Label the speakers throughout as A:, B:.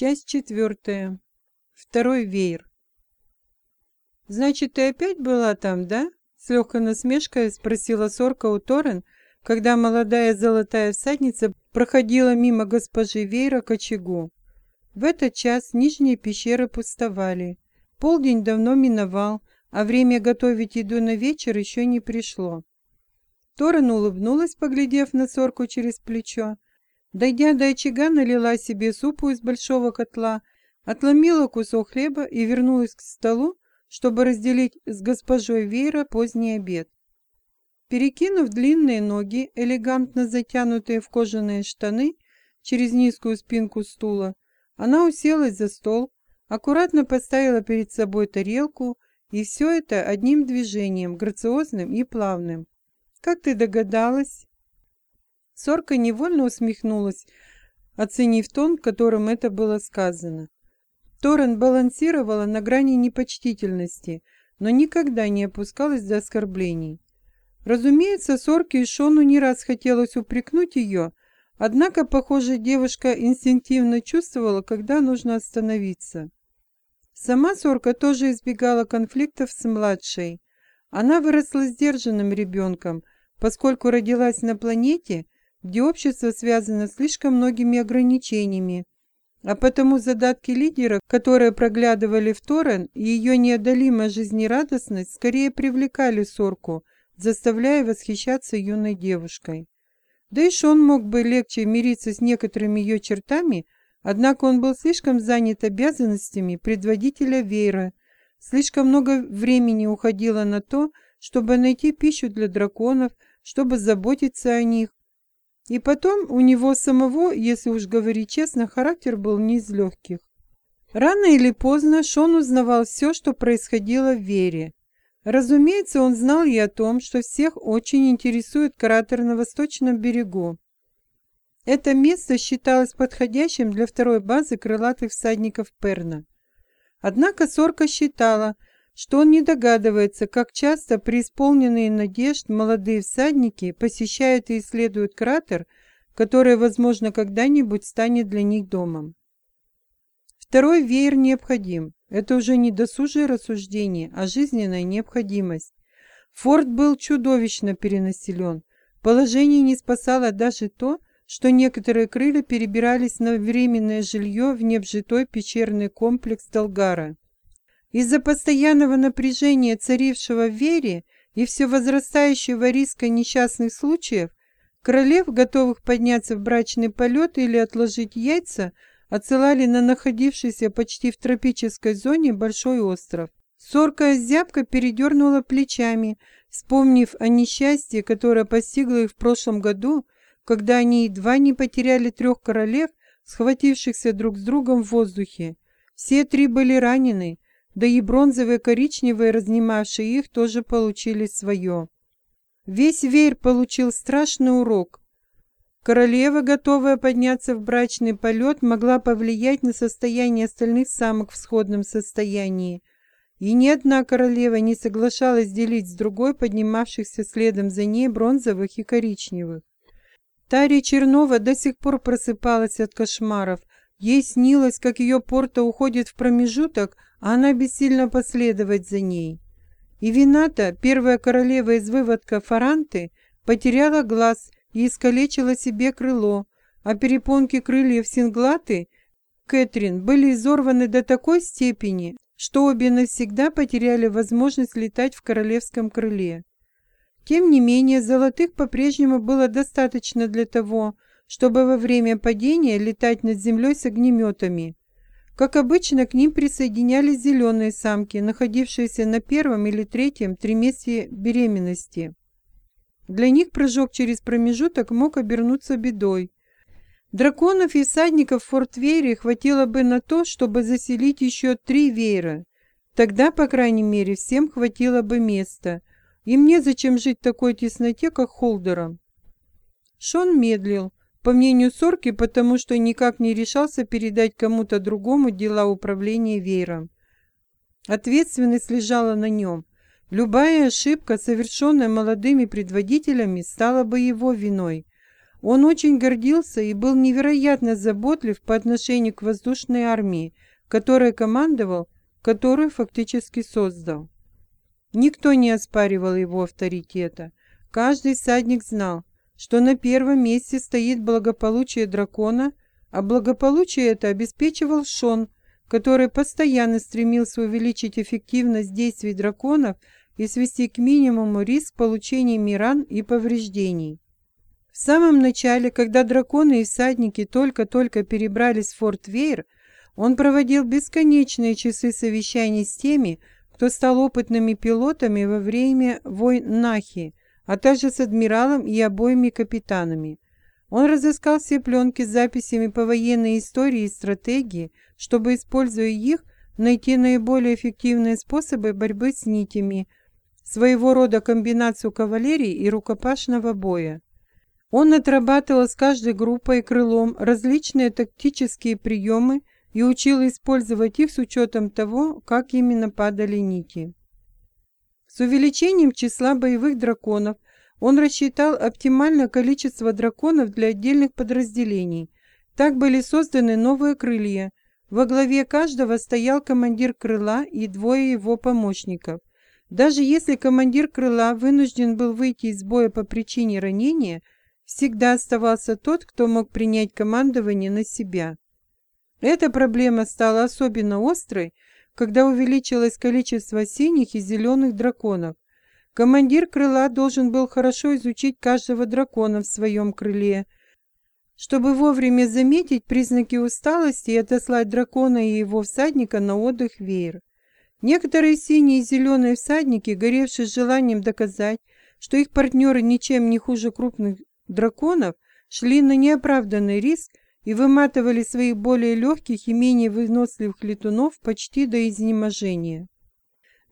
A: Часть четвертая. Второй веер. «Значит, ты опять была там, да?» С легкой насмешкой спросила Сорка у Торрен, когда молодая золотая всадница проходила мимо госпожи Вейра к очагу. В этот час нижние пещеры пустовали. Полдень давно миновал, а время готовить еду на вечер еще не пришло. Торрен улыбнулась, поглядев на Сорку через плечо. Дойдя до очага, налила себе супу из большого котла, отломила кусок хлеба и вернулась к столу, чтобы разделить с госпожой Вейра поздний обед. Перекинув длинные ноги, элегантно затянутые в кожаные штаны, через низкую спинку стула, она уселась за стол, аккуратно поставила перед собой тарелку, и все это одним движением, грациозным и плавным. «Как ты догадалась?» Сорка невольно усмехнулась, оценив тон, которым это было сказано. Торрен балансировала на грани непочтительности, но никогда не опускалась до оскорблений. Разумеется, Сорке и Шону не раз хотелось упрекнуть ее, однако, похоже, девушка инстинктивно чувствовала, когда нужно остановиться. Сама Сорка тоже избегала конфликтов с младшей. Она выросла сдержанным ребенком, поскольку родилась на планете, где общество связано слишком многими ограничениями, а потому задатки лидера, которые проглядывали в Торрен, и ее неодолимая жизнерадостность скорее привлекали Сорку, заставляя восхищаться юной девушкой. Да и Шон мог бы легче мириться с некоторыми ее чертами, однако он был слишком занят обязанностями предводителя Вейра, слишком много времени уходило на то, чтобы найти пищу для драконов, чтобы заботиться о них, и потом у него самого, если уж говорить честно, характер был не из легких. Рано или поздно Шон узнавал все, что происходило в Вере. Разумеется, он знал и о том, что всех очень интересует кратер на восточном берегу. Это место считалось подходящим для второй базы крылатых всадников Перна. Однако Сорка считала, что он не догадывается, как часто преисполненные надежд молодые всадники посещают и исследуют кратер, который, возможно, когда-нибудь станет для них домом. Второй веер необходим. Это уже не досужие рассуждение, а жизненная необходимость. Форт был чудовищно перенаселен. Положение не спасало даже то, что некоторые крылья перебирались на временное жилье в необжитой пещерный комплекс Долгара. Из-за постоянного напряжения, царившего в вере, и все возрастающего риска несчастных случаев, королев, готовых подняться в брачный полет или отложить яйца, отсылали на находившийся почти в тропической зоне большой остров. Сорка зябко передернула плечами, вспомнив о несчастье, которое постигло их в прошлом году, когда они едва не потеряли трех королев, схватившихся друг с другом в воздухе. Все три были ранены, да и бронзовые коричневые, разнимавшие их, тоже получили свое. Весь веер получил страшный урок. Королева, готовая подняться в брачный полет, могла повлиять на состояние остальных самок в сходном состоянии. И ни одна королева не соглашалась делить с другой поднимавшихся следом за ней бронзовых и коричневых. Тария Чернова до сих пор просыпалась от кошмаров. Ей снилось, как ее порта уходит в промежуток, она бессильно последовать за ней. И Вината, первая королева из выводка Фаранты, потеряла глаз и искалечила себе крыло, а перепонки крыльев Синглаты, Кэтрин, были изорваны до такой степени, что обе навсегда потеряли возможность летать в королевском крыле. Тем не менее, золотых по-прежнему было достаточно для того, чтобы во время падения летать над землей с огнеметами. Как обычно, к ним присоединялись зеленые самки, находившиеся на первом или третьем триместре беременности. Для них прыжок через промежуток мог обернуться бедой. Драконов и всадников в Форт-Вейре хватило бы на то, чтобы заселить еще три веера. Тогда, по крайней мере, всем хватило бы места. Им незачем жить в такой тесноте, как Холдерам. Шон медлил. По мнению Сорки, потому что никак не решался передать кому-то другому дела управления веером. Ответственность лежала на нем. Любая ошибка, совершенная молодыми предводителями, стала бы его виной. Он очень гордился и был невероятно заботлив по отношению к воздушной армии, которой командовал, которую фактически создал. Никто не оспаривал его авторитета. Каждый всадник знал, что на первом месте стоит благополучие дракона, а благополучие это обеспечивал Шон, который постоянно стремился увеличить эффективность действий драконов и свести к минимуму риск получения миран и повреждений. В самом начале, когда драконы и всадники только-только перебрались в Форт Вейр, он проводил бесконечные часы совещаний с теми, кто стал опытными пилотами во время войн Нахи, а также с адмиралом и обоими капитанами. Он разыскал все пленки с записями по военной истории и стратегии, чтобы, используя их, найти наиболее эффективные способы борьбы с нитями, своего рода комбинацию кавалерии и рукопашного боя. Он отрабатывал с каждой группой крылом различные тактические приемы и учил использовать их с учетом того, как именно падали нити. С увеличением числа боевых драконов он рассчитал оптимальное количество драконов для отдельных подразделений. Так были созданы новые крылья. Во главе каждого стоял командир крыла и двое его помощников. Даже если командир крыла вынужден был выйти из боя по причине ранения, всегда оставался тот, кто мог принять командование на себя. Эта проблема стала особенно острой, когда увеличилось количество синих и зеленых драконов. Командир крыла должен был хорошо изучить каждого дракона в своем крыле, чтобы вовремя заметить признаки усталости и отослать дракона и его всадника на отдых веер. Некоторые синие и зеленые всадники, горевшие желанием доказать, что их партнеры ничем не хуже крупных драконов, шли на неоправданный риск и выматывали своих более легких и менее выносливых летунов почти до изнеможения.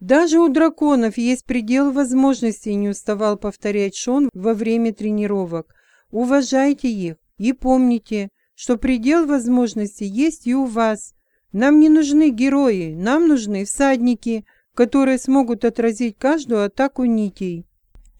A: Даже у драконов есть предел возможностей, не уставал повторять Шон во время тренировок. Уважайте их и помните, что предел возможностей есть и у вас. Нам не нужны герои, нам нужны всадники, которые смогут отразить каждую атаку нитей.